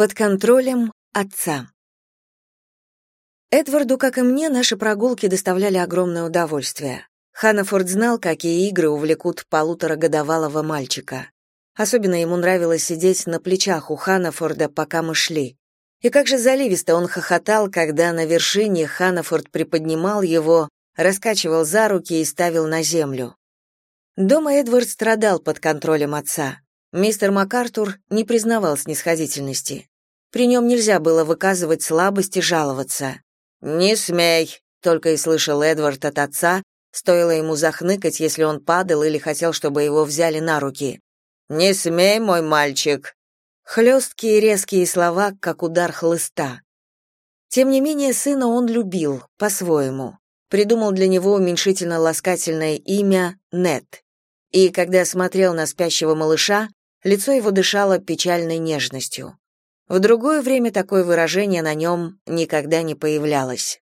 Под контролем отца. Эдварду, как и мне, наши прогулки доставляли огромное удовольствие. Ханафорд знал, какие игры увлекут полуторагодовалого мальчика. Особенно ему нравилось сидеть на плечах у Ханафорда, пока мы шли. И как же заливисто он хохотал, когда на вершине Ханафорд приподнимал его, раскачивал за руки и ставил на землю. Дома Эдвард страдал под контролем отца. Мистер МакАртур не признавал снисходительности. При нем нельзя было выказывать слабость и жаловаться. «Не смей!» — только и слышал Эдвард от отца, стоило ему захныкать, если он падал или хотел, чтобы его взяли на руки. «Не смей, мой мальчик!» Хлесткие резкие слова, как удар хлыста. Тем не менее, сына он любил, по-своему. Придумал для него уменьшительно-ласкательное имя Нет. И когда смотрел на спящего малыша, лицо его дышало печальной нежностью. В другое время такое выражение на нем никогда не появлялось.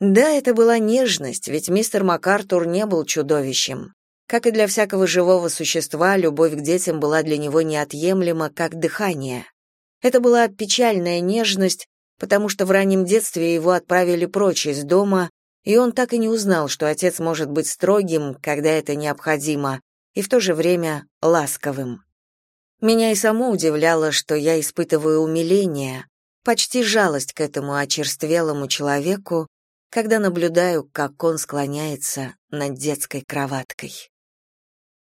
Да, это была нежность, ведь мистер МакАртур не был чудовищем. Как и для всякого живого существа, любовь к детям была для него неотъемлема, как дыхание. Это была печальная нежность, потому что в раннем детстве его отправили прочь из дома, и он так и не узнал, что отец может быть строгим, когда это необходимо, и в то же время ласковым. Меня и само удивляло, что я испытываю умиление, почти жалость к этому очерствелому человеку, когда наблюдаю, как он склоняется над детской кроваткой.